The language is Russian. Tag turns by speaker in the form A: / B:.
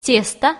A: тесто.